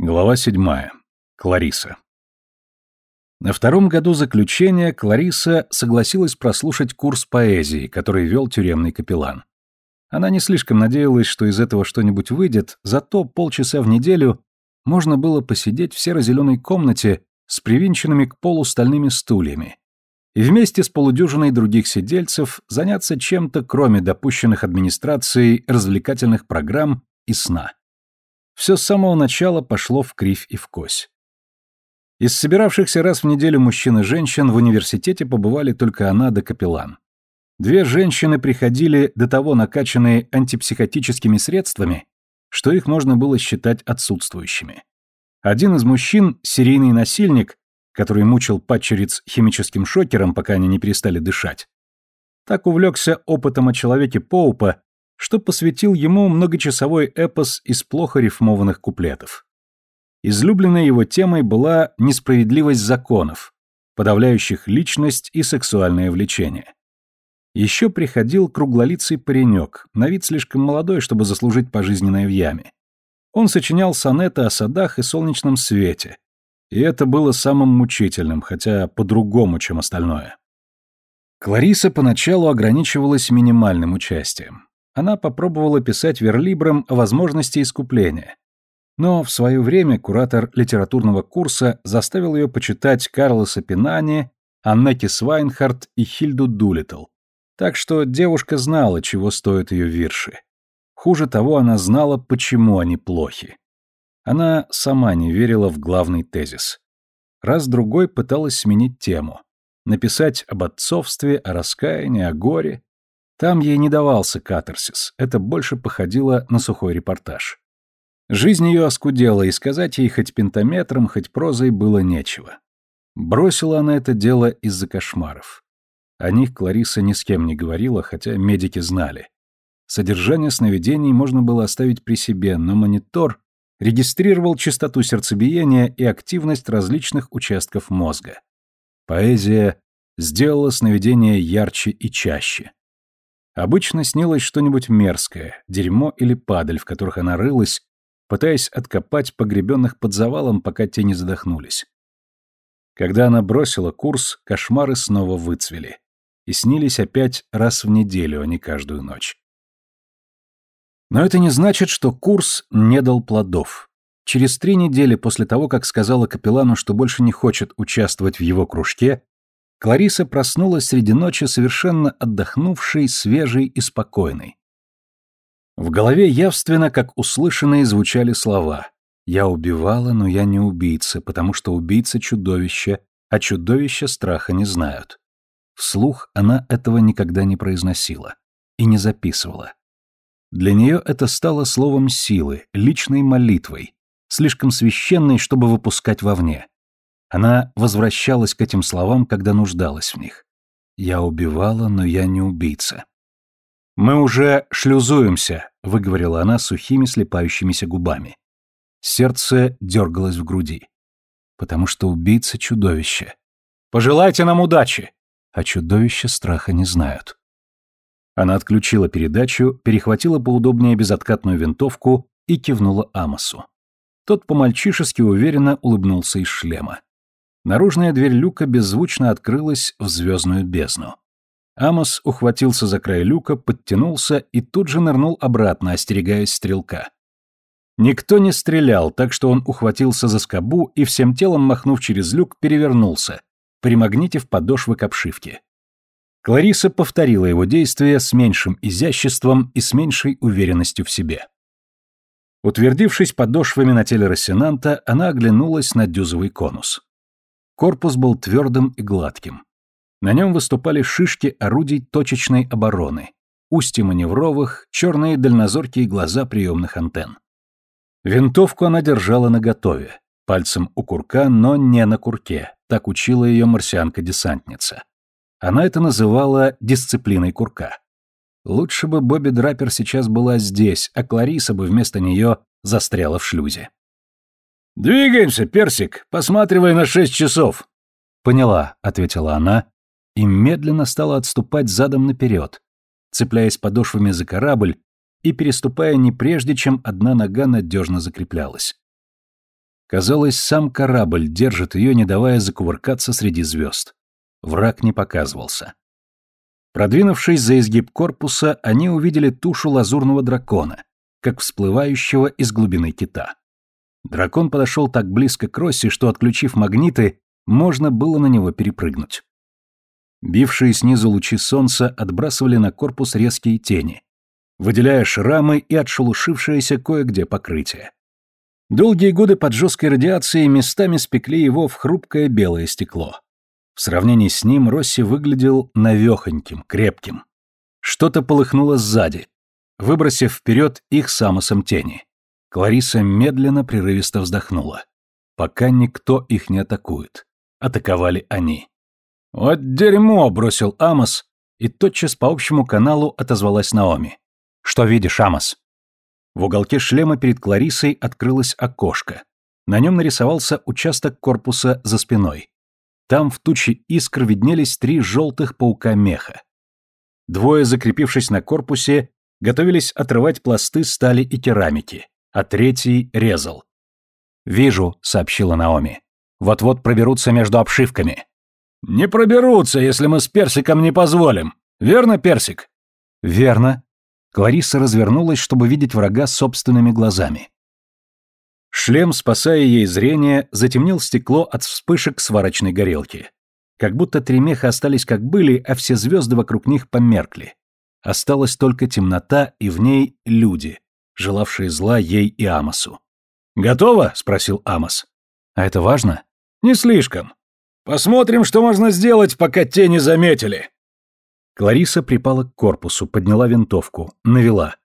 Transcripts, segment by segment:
Глава седьмая. Клариса. На втором году заключения Клариса согласилась прослушать курс поэзии, который вел тюремный капеллан. Она не слишком надеялась, что из этого что-нибудь выйдет, зато полчаса в неделю можно было посидеть в серо-зеленой комнате с привинченными к полу стальными стульями и вместе с полудюжиной других сидельцев заняться чем-то, кроме допущенных администрацией развлекательных программ и сна все с самого начала пошло в кривь и в кось. Из собиравшихся раз в неделю мужчин и женщин в университете побывали только она да капеллан. Две женщины приходили до того накачанные антипсихотическими средствами, что их можно было считать отсутствующими. Один из мужчин, серийный насильник, который мучил падчериц химическим шокером, пока они не перестали дышать, так увлекся опытом о человеке Поупа, что посвятил ему многочасовой эпос из плохо рифмованных куплетов. Излюбленной его темой была несправедливость законов, подавляющих личность и сексуальное влечение. Еще приходил круглолицый паренек, на вид слишком молодой, чтобы заслужить пожизненное в яме. Он сочинял сонеты о садах и солнечном свете, и это было самым мучительным, хотя по-другому, чем остальное. Клариса поначалу ограничивалась минимальным участием она попробовала писать верлибром о возможности искупления. Но в свое время куратор литературного курса заставил ее почитать Карлоса Пинани, Аннеки Свайнхарт и Хильду Дулитл. Так что девушка знала, чего стоят ее вирши. Хуже того, она знала, почему они плохи. Она сама не верила в главный тезис. Раз-другой пыталась сменить тему. Написать об отцовстве, о раскаянии, о горе. Там ей не давался катарсис, это больше походило на сухой репортаж. Жизнь ее оскудела, и сказать ей хоть пентаметром, хоть прозой было нечего. Бросила она это дело из-за кошмаров. О них Клариса ни с кем не говорила, хотя медики знали. Содержание сновидений можно было оставить при себе, но монитор регистрировал частоту сердцебиения и активность различных участков мозга. Поэзия сделала сновидения ярче и чаще. Обычно снилось что-нибудь мерзкое, дерьмо или падаль, в которых она рылась, пытаясь откопать погребенных под завалом, пока те не задохнулись. Когда она бросила курс, кошмары снова выцвели. И снились опять раз в неделю, а не каждую ночь. Но это не значит, что курс не дал плодов. Через три недели после того, как сказала капеллану, что больше не хочет участвовать в его кружке, Клариса проснулась среди ночи совершенно отдохнувшей, свежей и спокойной. В голове явственно, как услышанные, звучали слова «Я убивала, но я не убийца, потому что убийца — чудовище, а чудовища страха не знают». Вслух она этого никогда не произносила и не записывала. Для нее это стало словом силы, личной молитвой, слишком священной, чтобы выпускать вовне. Она возвращалась к этим словам, когда нуждалась в них. «Я убивала, но я не убийца». «Мы уже шлюзуемся», — выговорила она сухими слепающимися губами. Сердце дергалось в груди. «Потому что убийца — чудовище. Пожелайте нам удачи!» А чудовища страха не знают. Она отключила передачу, перехватила поудобнее безоткатную винтовку и кивнула Амосу. Тот по-мальчишески уверенно улыбнулся из шлема. Наружная дверь люка беззвучно открылась в звездную бездну. Амос ухватился за край люка, подтянулся и тут же нырнул обратно, остерегаясь стрелка. Никто не стрелял, так что он ухватился за скобу и всем телом, махнув через люк, перевернулся, примагнитив подошвы к обшивке. Клариса повторила его действия с меньшим изяществом и с меньшей уверенностью в себе. Утвердившись подошвами на теле Рассенанта, она оглянулась на дюзовый конус. Корпус был твердым и гладким. На нем выступали шишки орудий точечной обороны, устья маневровых, черные дальнозоркие глаза приемных антенн. Винтовку она держала наготове, пальцем у курка, но не на курке, так учила ее марсианка-десантница. Она это называла дисциплиной курка. Лучше бы Бобби Драпер сейчас была здесь, а Клариса бы вместо нее застряла в шлюзе. «Двигаемся, Персик, посматривай на шесть часов». «Поняла», — ответила она, и медленно стала отступать задом наперед, цепляясь подошвами за корабль и переступая не прежде, чем одна нога надежно закреплялась. Казалось, сам корабль держит ее, не давая закувыркаться среди звезд. Враг не показывался. Продвинувшись за изгиб корпуса, они увидели тушу лазурного дракона, как всплывающего из глубины кита. Дракон подошел так близко к Росси, что, отключив магниты, можно было на него перепрыгнуть. Бившие снизу лучи солнца отбрасывали на корпус резкие тени, выделяя шрамы и отшелушившееся кое-где покрытие. Долгие годы под жесткой радиацией местами спекли его в хрупкое белое стекло. В сравнении с ним Росси выглядел навехоньким, крепким. Что-то полыхнуло сзади, выбросив вперед их самосом тени. Клариса медленно, прерывисто вздохнула. Пока никто их не атакует. Атаковали они. «Вот дерьмо!» — бросил Амос, и тотчас по общему каналу отозвалась Наоми. «Что видишь, Амос?» В уголке шлема перед Кларисой открылось окошко. На нем нарисовался участок корпуса за спиной. Там в туче искр виднелись три желтых паука меха. Двое, закрепившись на корпусе, готовились отрывать пласты стали и керамики, а третий резал. «Вижу», — сообщила Наоми. «Вот-вот проберутся между обшивками». «Не проберутся, если мы с Персиком не позволим. Верно, Персик?» «Верно», Клариса развернулась, чтобы видеть врага собственными глазами. Шлем, спасая ей зрение, затемнил стекло от вспышек сварочной горелки. Как будто три меха остались как были, а все звезды вокруг них померкли. Осталась только темнота, и в ней люди, желавшие зла ей и Амосу. «Готово?» — спросил Амос. «А это важно?» «Не слишком. Посмотрим, что можно сделать, пока те не заметили». Клариса припала к корпусу, подняла винтовку, навела.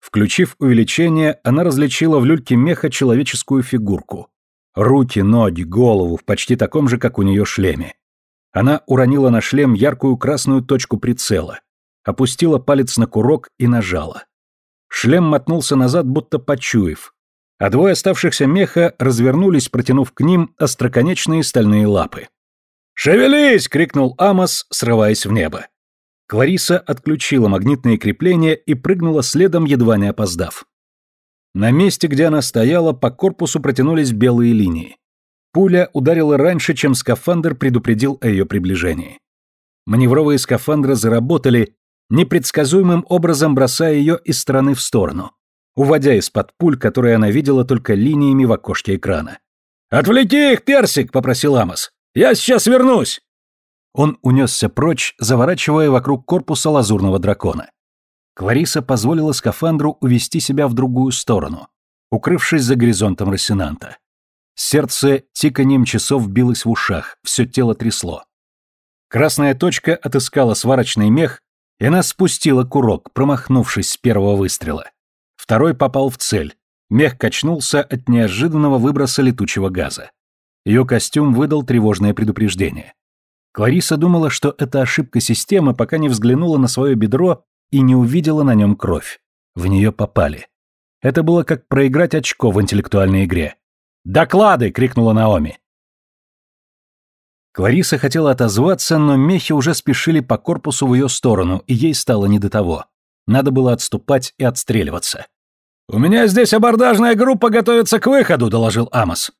Включив увеличение, она различила в люльке меха человеческую фигурку. Руки, ноги, голову в почти таком же, как у нее шлеме. Она уронила на шлем яркую красную точку прицела, опустила палец на курок и нажала. Шлем мотнулся назад, будто почуяв, а двое оставшихся меха развернулись, протянув к ним остроконечные стальные лапы. «Шевелись!» — крикнул Амос, срываясь в небо. Клариса отключила магнитные крепления и прыгнула следом, едва не опоздав. На месте, где она стояла, по корпусу протянулись белые линии. Пуля ударила раньше, чем скафандр предупредил о ее приближении. Маневровые скафандры заработали, непредсказуемым образом бросая ее из стороны в сторону, уводя из-под пуль, которые она видела только линиями в окошке экрана. «Отвлеки их, Персик!» — попросил Амос. «Я сейчас вернусь!» Он унесся прочь, заворачивая вокруг корпуса лазурного дракона. Клариса позволила скафандру увести себя в другую сторону, укрывшись за горизонтом Рассенанта. Сердце тиканьем часов билось в ушах, все тело трясло. Красная точка отыскала сварочный мех, и она спустила курок, промахнувшись с первого выстрела. Второй попал в цель. Мех качнулся от неожиданного выброса летучего газа. Ее костюм выдал тревожное предупреждение. Клариса думала, что это ошибка системы, пока не взглянула на свое бедро и не увидела на нем кровь. В нее попали. Это было как проиграть очко в интеллектуальной игре. «Доклады!» — крикнула Наоми. Клариса хотела отозваться, но мехи уже спешили по корпусу в ее сторону, и ей стало не до того. Надо было отступать и отстреливаться. «У меня здесь абордажная группа готовится к выходу», — доложил Амос.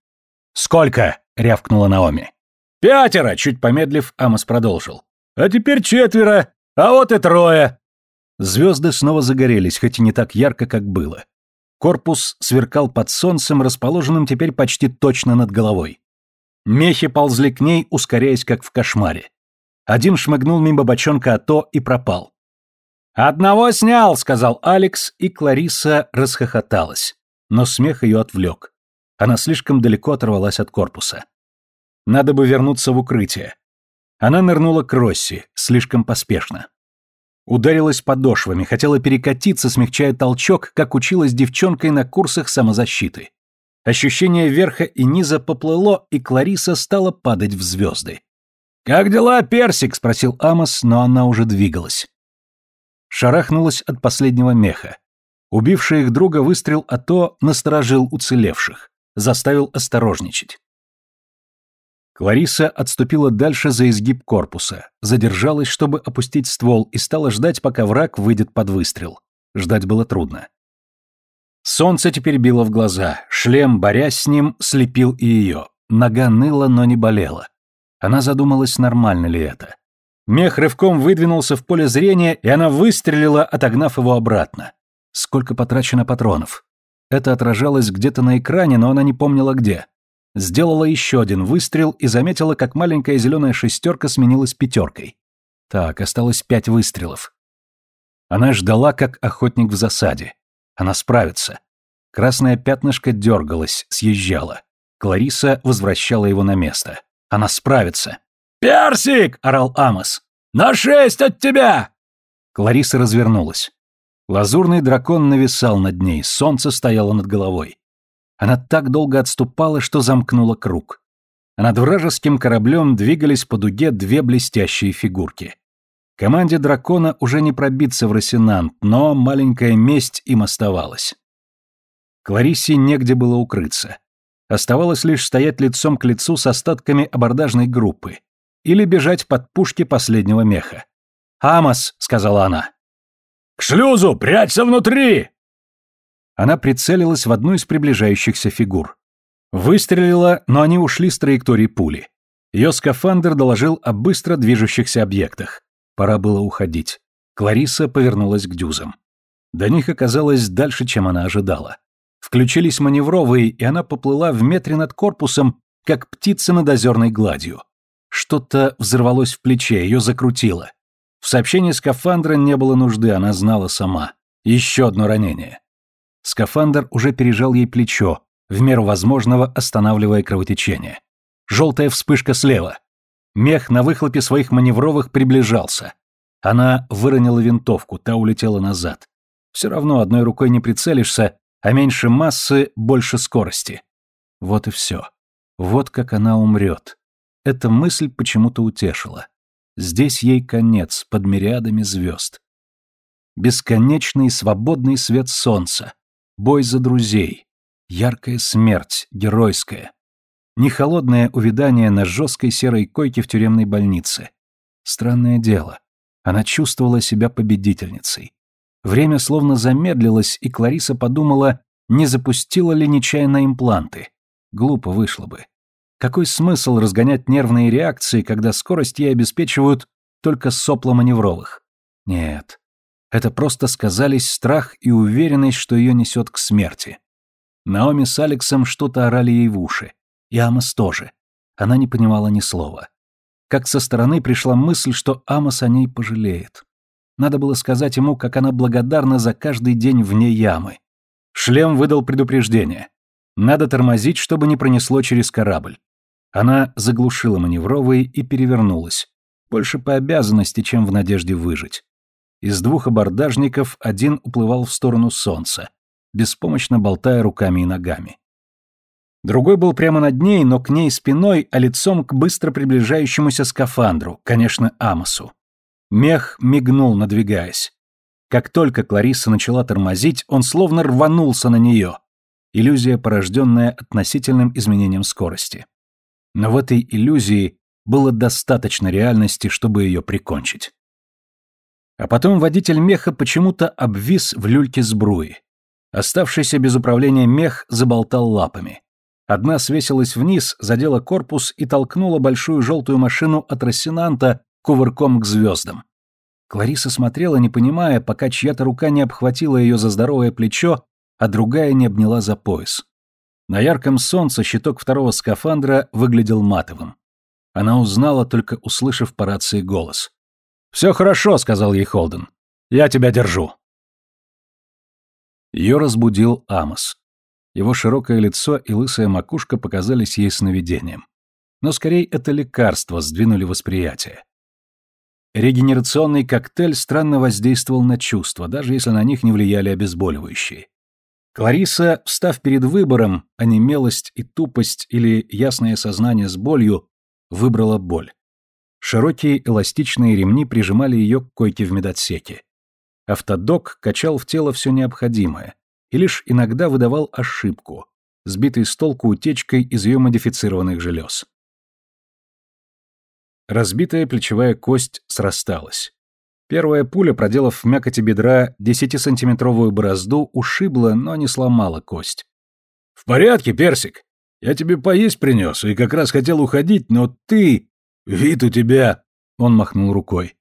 «Сколько?» — рявкнула Наоми. «Пятеро!» — чуть помедлив, Амос продолжил. «А теперь четверо, а вот и трое!» Звезды снова загорелись, хоть и не так ярко, как было. Корпус сверкал под солнцем, расположенным теперь почти точно над головой. Мехи ползли к ней, ускоряясь, как в кошмаре. Один шмыгнул мимо бочонка АТО и пропал. «Одного снял!» — сказал Алекс, и Клариса расхохоталась. Но смех ее отвлек. Она слишком далеко оторвалась от корпуса. Надо бы вернуться в укрытие. Она нырнула к Росси, слишком поспешно. Ударилась подошвами, хотела перекатиться, смягчая толчок, как училась девчонкой на курсах самозащиты. Ощущение верха и низа поплыло, и Клариса стала падать в звезды. «Как дела, Персик?» — спросил Амос, но она уже двигалась. Шарахнулась от последнего меха. Убивший их друга выстрел АТО насторожил уцелевших, заставил осторожничать. Клариса отступила дальше за изгиб корпуса, задержалась, чтобы опустить ствол, и стала ждать, пока враг выйдет под выстрел. Ждать было трудно. Солнце теперь било в глаза, шлем, борясь с ним, слепил и ее. Нога ныла, но не болела. Она задумалась, нормально ли это. Мех рывком выдвинулся в поле зрения, и она выстрелила, отогнав его обратно. Сколько потрачено патронов? Это отражалось где-то на экране, но она не помнила где. Сделала еще один выстрел и заметила, как маленькая зеленая шестерка сменилась пятеркой. Так, осталось пять выстрелов. Она ждала, как охотник в засаде. Она справится. Красное пятнышко дергалось, съезжало. Клариса возвращала его на место. Она справится. «Персик!» — орал Амос. «На шесть от тебя!» Клариса развернулась. Лазурный дракон нависал над ней, солнце стояло над головой. Она так долго отступала, что замкнула круг. Над вражеским кораблем двигались по дуге две блестящие фигурки. Команде дракона уже не пробиться в Росинант, но маленькая месть им оставалась. Кларисе негде было укрыться. Оставалось лишь стоять лицом к лицу с остатками абордажной группы или бежать под пушки последнего меха. «Амос», — сказала она. «К шлюзу! Прячься внутри!» Она прицелилась в одну из приближающихся фигур. Выстрелила, но они ушли с траектории пули. Ее скафандр доложил о быстро движущихся объектах. Пора было уходить. Клариса повернулась к дюзам. До них оказалось дальше, чем она ожидала. Включились маневровые, и она поплыла в метре над корпусом, как птица над озерной гладью. Что-то взорвалось в плече, ее закрутило. В сообщении скафандра не было нужды, она знала сама. Еще одно ранение. Скафандр уже пережал ей плечо, в меру возможного останавливая кровотечение. Желтая вспышка слева. Мех на выхлопе своих маневровых приближался. Она выронила винтовку, та улетела назад. Все равно одной рукой не прицелишься, а меньше массы, больше скорости. Вот и все. Вот как она умрет. Эта мысль почему-то утешила. Здесь ей конец, под мириадами звезд. Бесконечный свободный свет солнца. Бой за друзей. Яркая смерть, геройская. Не холодное увядание на жесткой серой койке в тюремной больнице. Странное дело. Она чувствовала себя победительницей. Время словно замедлилось, и Клариса подумала, не запустила ли нечаянно импланты. Глупо вышло бы. Какой смысл разгонять нервные реакции, когда скорость ей обеспечивают только сопла маневровых? Нет. Это просто сказались страх и уверенность, что ее несет к смерти. Наоми с Алексом что-то орали ей в уши. И Амос тоже. Она не понимала ни слова. Как со стороны пришла мысль, что Амос о ней пожалеет. Надо было сказать ему, как она благодарна за каждый день вне ямы. Шлем выдал предупреждение. Надо тормозить, чтобы не пронесло через корабль. Она заглушила маневровые и перевернулась. Больше по обязанности, чем в надежде выжить. Из двух абордажников один уплывал в сторону солнца, беспомощно болтая руками и ногами. Другой был прямо над ней, но к ней спиной, а лицом к быстро приближающемуся скафандру, конечно, Амосу. Мех мигнул, надвигаясь. Как только Клариса начала тормозить, он словно рванулся на нее. Иллюзия, порожденная относительным изменением скорости. Но в этой иллюзии было достаточно реальности, чтобы ее прикончить. А потом водитель меха почему-то обвис в люльке сбруи. Оставшийся без управления мех заболтал лапами. Одна свесилась вниз, задела корпус и толкнула большую желтую машину от Рассенанта кувырком к звездам. Клариса смотрела, не понимая, пока чья-то рука не обхватила ее за здоровое плечо, а другая не обняла за пояс. На ярком солнце щиток второго скафандра выглядел матовым. Она узнала, только услышав по рации голос. «Все хорошо», — сказал ей Холден. «Я тебя держу». Ее разбудил Амос. Его широкое лицо и лысая макушка показались ей сновидением. Но скорее это лекарство сдвинули восприятие. Регенерационный коктейль странно воздействовал на чувства, даже если на них не влияли обезболивающие. Клариса, встав перед выбором, а не мелость и тупость или ясное сознание с болью, выбрала боль. Широкие эластичные ремни прижимали ее к койке в медотсеке. Автодок качал в тело все необходимое, и лишь иногда выдавал ошибку, сбитый с толку утечкой из ее модифицированных желез. Разбитая плечевая кость срасталась. Первая пуля, проделав в мякоти бедра десятисантиметровую борозду, ушибла, но не сломала кость. «В порядке, Персик? Я тебе поесть принес и как раз хотел уходить, но ты... Вид у тебя...» Он махнул рукой.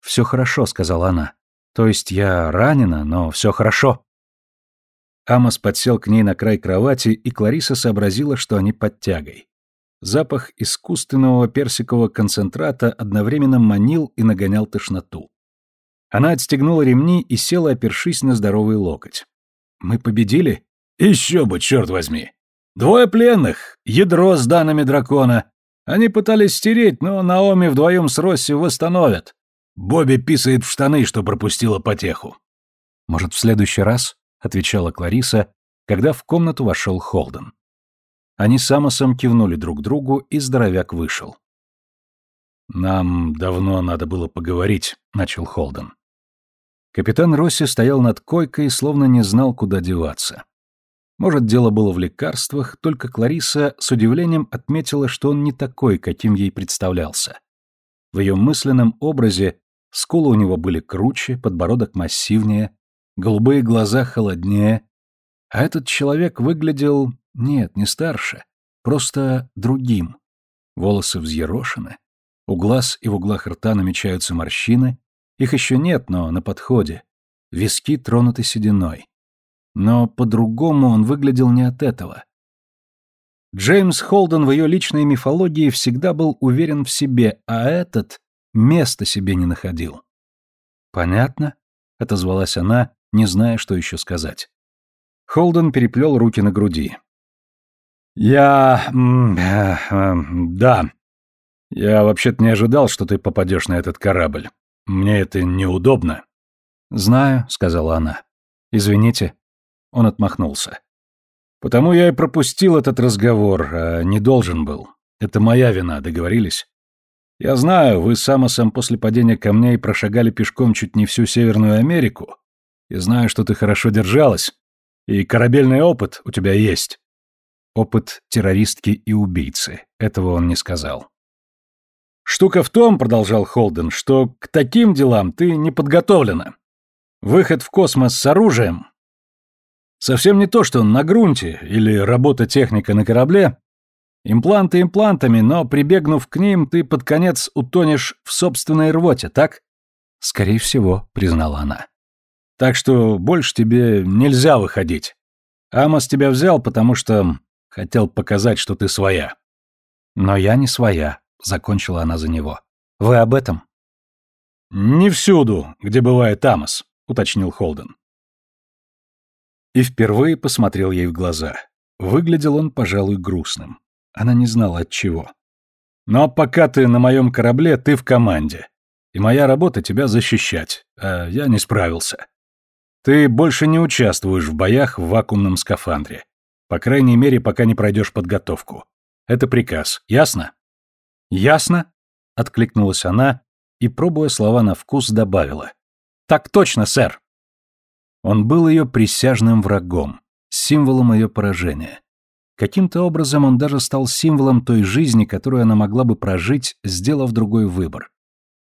«Все хорошо», — сказала она. «То есть я ранена, но все хорошо». Амос подсел к ней на край кровати, и Клариса сообразила, что они под тягой. Запах искусственного персикового концентрата одновременно манил и нагонял тошноту. Она отстегнула ремни и села, опершись на здоровый локоть. «Мы победили?» «Еще бы, черт возьми! Двое пленных, ядро с данными дракона. Они пытались стереть, но Наоми вдвоем с Росси восстановят. Бобби писает в штаны, что пропустила потеху». «Может, в следующий раз?» — отвечала Клариса, когда в комнату вошел Холден. Они с Амосом кивнули друг другу, и здоровяк вышел. «Нам давно надо было поговорить», — начал Холден. Капитан Росси стоял над койкой, словно не знал, куда деваться. Может, дело было в лекарствах, только Клариса с удивлением отметила, что он не такой, каким ей представлялся. В ее мысленном образе скулы у него были круче, подбородок массивнее, голубые глаза холоднее, а этот человек выглядел, нет, не старше, просто другим. Волосы взъерошены, у глаз и в углах рта намечаются морщины, их еще нет, но на подходе. Виски тронуты сединой. Но по-другому он выглядел не от этого. Джеймс Холден в ее личной мифологии всегда был уверен в себе, а этот места себе не находил. «Понятно?» — отозвалась она, не зная, что еще сказать. Холден переплел руки на груди. «Я... Э, э, да. Я вообще-то не ожидал, что ты попадешь на этот корабль. Мне это неудобно». «Знаю», — сказала она. «Извините». Он отмахнулся. «Потому я и пропустил этот разговор, а не должен был. Это моя вина, договорились?» «Я знаю, вы с Амосом после падения камней прошагали пешком чуть не всю Северную Америку. И знаю, что ты хорошо держалась. И корабельный опыт у тебя есть». Опыт террористки и убийцы. Этого он не сказал. «Штука в том, — продолжал Холден, — что к таким делам ты не подготовлена. Выход в космос с оружием — совсем не то, что на грунте или работа техника на корабле. Импланты имплантами, но, прибегнув к ним, ты под конец утонешь в собственной рвоте, так?» «Скорее всего», — признала она. «Так что больше тебе нельзя выходить. Амос тебя взял, потому что хотел показать, что ты своя». «Но я не своя», закончила она за него. Вы об этом? Не всюду, где бывает Амос, уточнил Холден. И впервые посмотрел ей в глаза. Выглядел он, пожалуй, грустным. Она не знала от чего. Но пока ты на моем корабле, ты в команде. И моя работа тебя защищать, а я не справился. Ты больше не участвуешь в боях в вакуумном скафандре. По крайней мере, пока не пройдешь подготовку. Это приказ, ясно? «Ясно?» — откликнулась она и, пробуя слова на вкус, добавила. «Так точно, сэр!» Он был ее присяжным врагом, символом ее поражения. Каким-то образом он даже стал символом той жизни, которую она могла бы прожить, сделав другой выбор.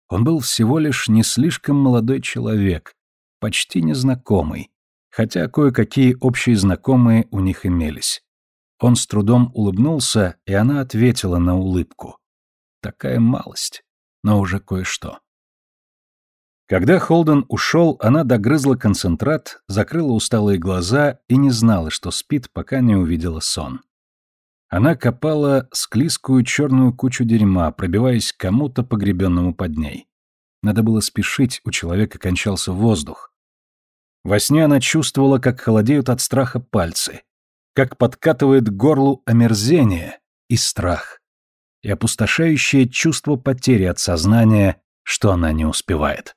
Он был всего лишь не слишком молодой человек, почти незнакомый, хотя кое-какие общие знакомые у них имелись. Он с трудом улыбнулся, и она ответила на улыбку. Такая малость, но уже кое-что. Когда Холден ушел, она догрызла концентрат, закрыла усталые глаза и не знала, что спит, пока не увидела сон. Она копала склизкую черную кучу дерьма, пробиваясь к кому-то погребенному под ней. Надо было спешить, у человека кончался воздух. Во сне она чувствовала, как холодеют от страха пальцы, как подкатывает к горлу омерзение и страх и опустошающее чувство потери от сознания, что она не успевает.